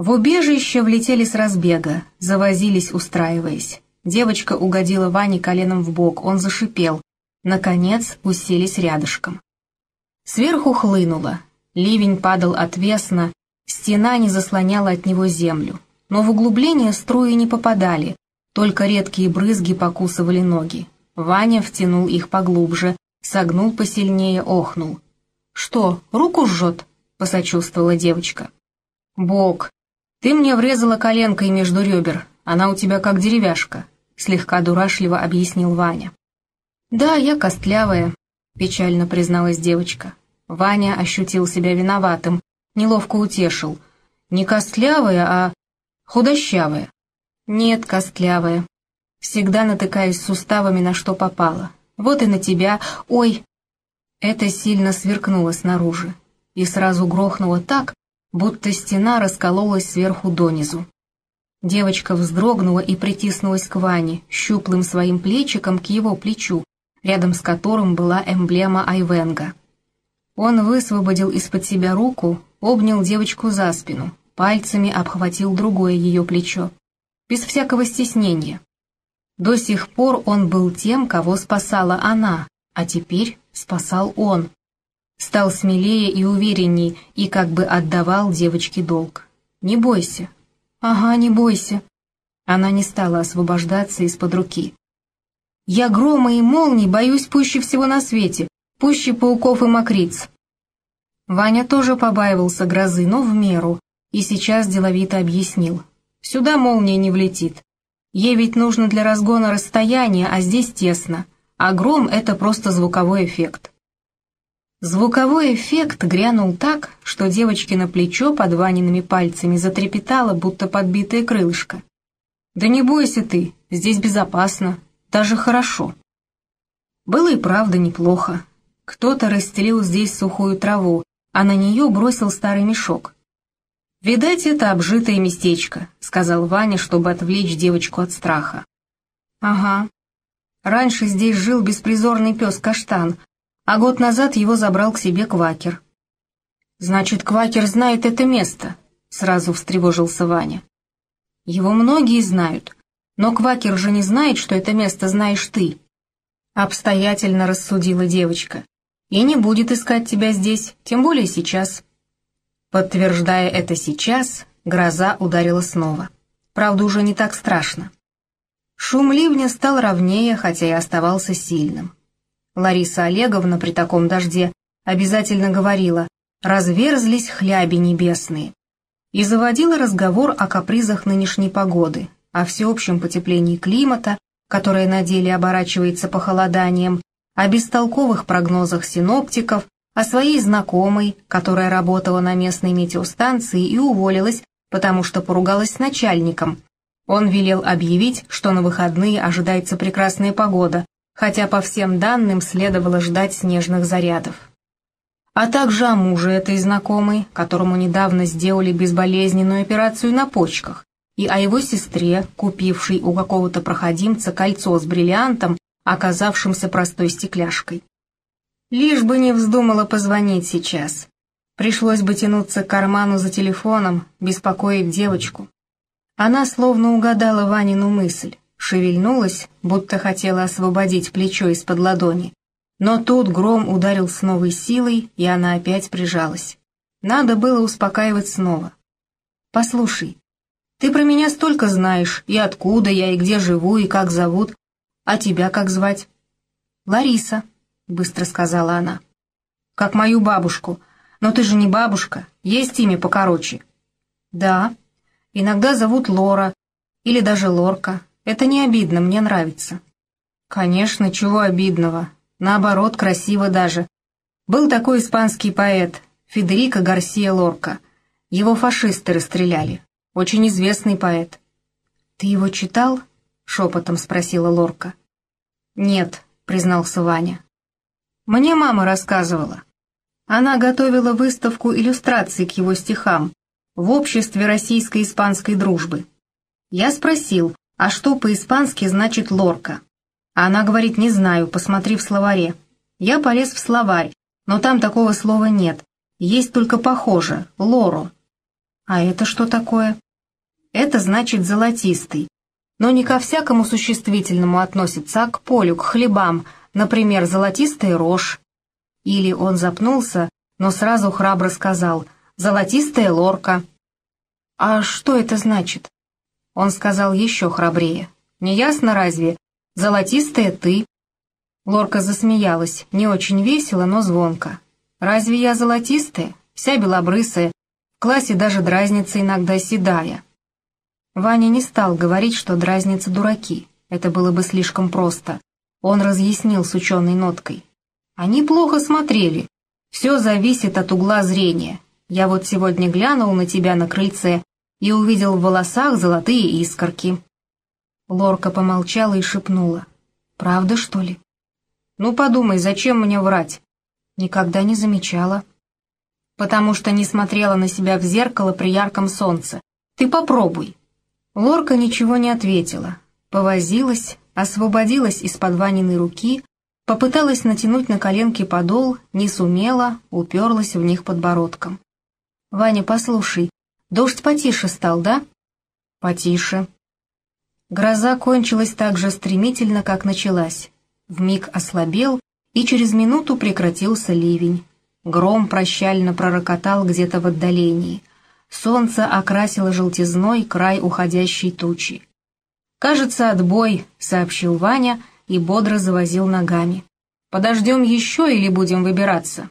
В убежище влетели с разбега, завозились, устраиваясь. Девочка угодила Ване коленом в бок, он зашипел. Наконец уселись рядышком. Сверху хлынуло. Ливень падал отвесно, стена не заслоняла от него землю. Но в углубление струи не попадали, только редкие брызги покусывали ноги. Ваня втянул их поглубже, согнул посильнее, охнул. «Что, руку жжет?» — посочувствовала девочка. «Бог, ты мне врезала коленкой между ребер, она у тебя как деревяшка», — слегка дурашливо объяснил Ваня. «Да, я костлявая», — печально призналась девочка. Ваня ощутил себя виноватым, неловко утешил. «Не костлявая, а худощавая». «Нет, костлявая. Всегда натыкаясь суставами на что попало. Вот и на тебя. Ой!» Это сильно сверкнуло снаружи и сразу грохнуло так, будто стена раскололась сверху донизу. Девочка вздрогнула и притиснулась к Ване, щуплым своим плечиком к его плечу, рядом с которым была эмблема Айвенга. Он высвободил из-под себя руку, обнял девочку за спину, пальцами обхватил другое ее плечо. Без всякого стеснения. До сих пор он был тем, кого спасала она, а теперь спасал он. Стал смелее и уверенней и как бы отдавал девочке долг. «Не бойся». «Ага, не бойся». Она не стала освобождаться из-под руки. Я грома и молний боюсь пуще всего на свете, пуще пауков и мокриц. Ваня тоже побаивался грозы, но в меру, и сейчас деловито объяснил. Сюда молния не влетит. Ей ведь нужно для разгона расстояние, а здесь тесно, а гром — это просто звуковой эффект. Звуковой эффект грянул так, что девочке на плечо под Ваниными пальцами затрепетало, будто подбитое крылышко. «Да не бойся ты, здесь безопасно, даже хорошо. Было и правда неплохо. Кто-то расстелил здесь сухую траву, а на нее бросил старый мешок. «Видать, это обжитое местечко», — сказал Ваня, чтобы отвлечь девочку от страха. «Ага. Раньше здесь жил беспризорный пес Каштан, а год назад его забрал к себе Квакер». «Значит, Квакер знает это место», — сразу встревожился Ваня. «Его многие знают, но Квакер же не знает, что это место знаешь ты. Обстоятельно рассудила девочка. И не будет искать тебя здесь, тем более сейчас. Подтверждая это сейчас, гроза ударила снова. Правда, уже не так страшно. Шум ливня стал ровнее, хотя и оставался сильным. Лариса Олеговна при таком дожде обязательно говорила «разверзлись хляби небесные» и заводила разговор о капризах нынешней погоды, о всеобщем потеплении климата, которое на деле оборачивается похолоданием, о бестолковых прогнозах синоптиков, о своей знакомой, которая работала на местной метеостанции и уволилась, потому что поругалась с начальником. Он велел объявить, что на выходные ожидается прекрасная погода, хотя по всем данным следовало ждать снежных зарядов. А также о муже этой знакомой, которому недавно сделали безболезненную операцию на почках, и о его сестре, купившей у какого-то проходимца кольцо с бриллиантом, оказавшимся простой стекляшкой. Лишь бы не вздумала позвонить сейчас. Пришлось бы тянуться к карману за телефоном, беспокоить девочку. Она словно угадала Ванину мысль, шевельнулась, будто хотела освободить плечо из-под ладони. Но тут гром ударил с новой силой, и она опять прижалась. Надо было успокаивать снова. «Послушай, ты про меня столько знаешь, и откуда я, и где живу, и как зовут. А тебя как звать?» «Лариса», — быстро сказала она. «Как мою бабушку. Но ты же не бабушка, есть имя покороче». «Да. Иногда зовут Лора, или даже Лорка. Это не обидно, мне нравится». «Конечно, чего обидного. Наоборот, красиво даже. Был такой испанский поэт, Федерико Гарсия Лорка. Его фашисты расстреляли. Очень известный поэт». «Ты его читал?» — шепотом спросила Лорка. «Нет», — признался Ваня. «Мне мама рассказывала. Она готовила выставку иллюстраций к его стихам в обществе российско-испанской дружбы. Я спросил, а что по-испански значит «лорка»? она говорит, не знаю, посмотри в словаре. Я полез в словарь, но там такого слова нет, есть только похоже, «лоро». А это что такое? Это значит золотистый. Но не ко всякому существительному относится, а к полю, к хлебам, например, золотистая рожь. Или он запнулся, но сразу храбро сказал «золотистая лорка». А что это значит? Он сказал еще храбрее. «Неясно разве? Золотистая ты». Лорка засмеялась, не очень весело, но звонко. «Разве я золотистая? Вся белобрысая, в классе даже дразнится иногда седая». Ваня не стал говорить, что дразнится дураки. Это было бы слишком просто. Он разъяснил с ученой ноткой. Они плохо смотрели. Все зависит от угла зрения. Я вот сегодня глянул на тебя на крыльце и увидел в волосах золотые искорки. Лорка помолчала и шепнула. «Правда, что ли?» «Ну, подумай, зачем мне врать?» «Никогда не замечала». «Потому что не смотрела на себя в зеркало при ярком солнце. Ты попробуй». Лорка ничего не ответила, повозилась, освободилась из-под Ваниной руки, попыталась натянуть на коленки подол, не сумела, уперлась в них подбородком. «Ваня, послушай, дождь потише стал, да?» «Потише». Гроза кончилась так же стремительно, как началась. Вмиг ослабел, и через минуту прекратился ливень. Гром прощально пророкотал где-то в отдалении. Солнце окрасило желтизной край уходящей тучи. «Кажется, отбой», — сообщил Ваня и бодро завозил ногами. «Подождем еще или будем выбираться?»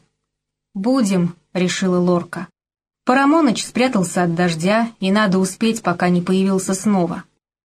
«Будем», — решила Лорка. Парамоныч спрятался от дождя, и надо успеть, пока не появился снова.